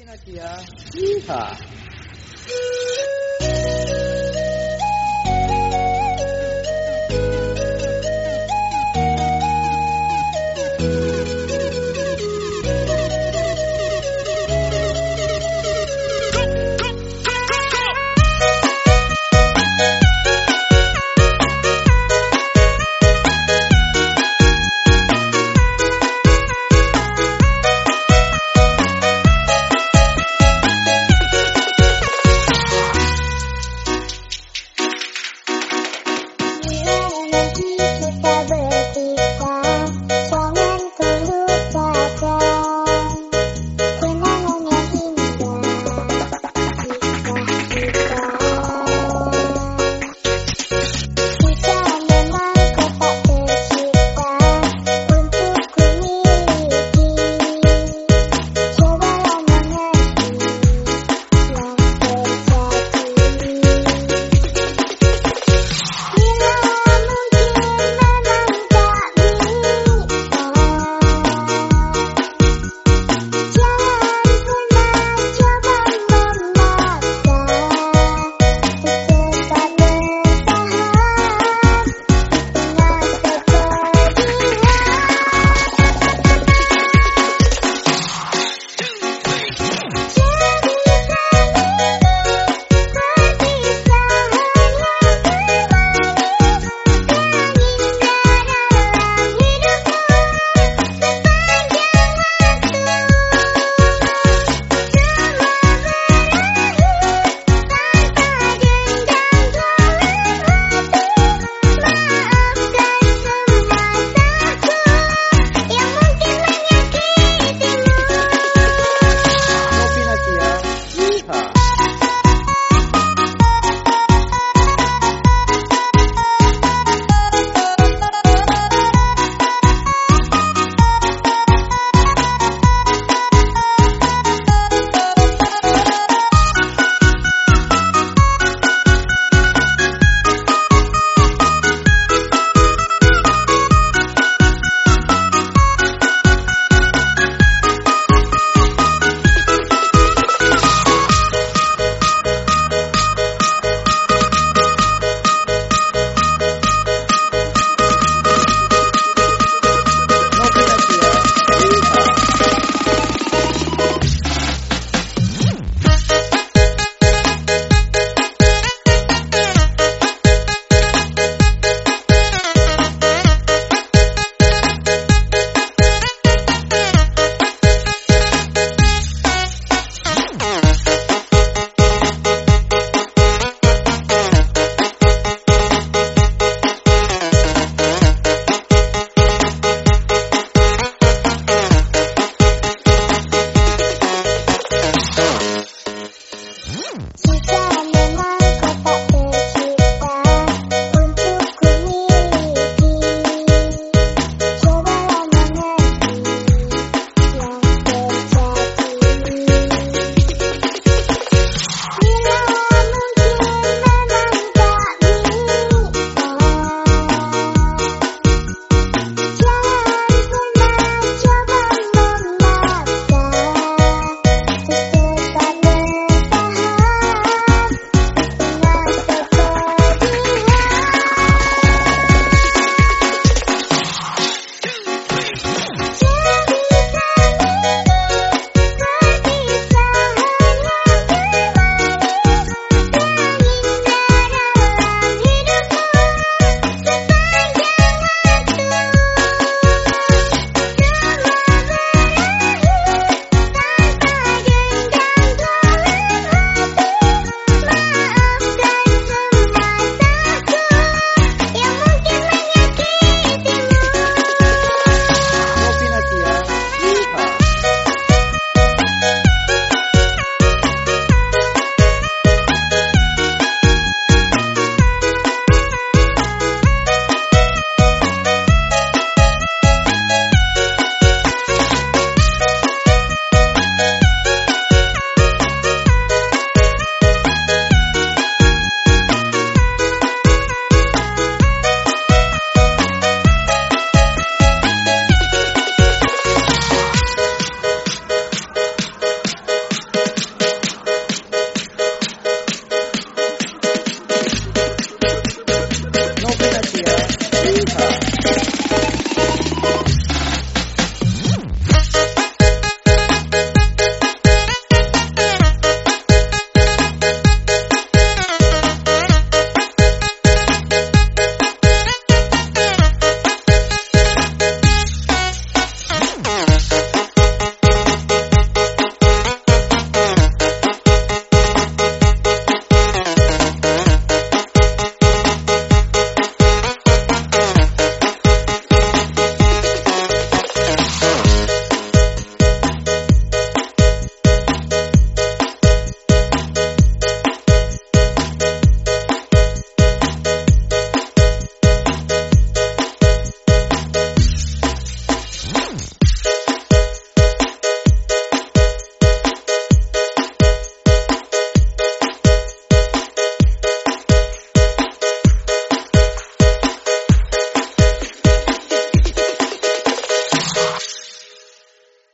Pinakia. Yeehaw.